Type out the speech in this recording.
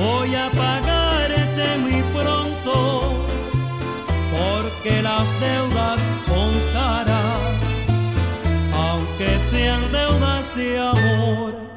voy a pagarte muy pronto, porque las deudas son caras, aunque sean deudas de amor.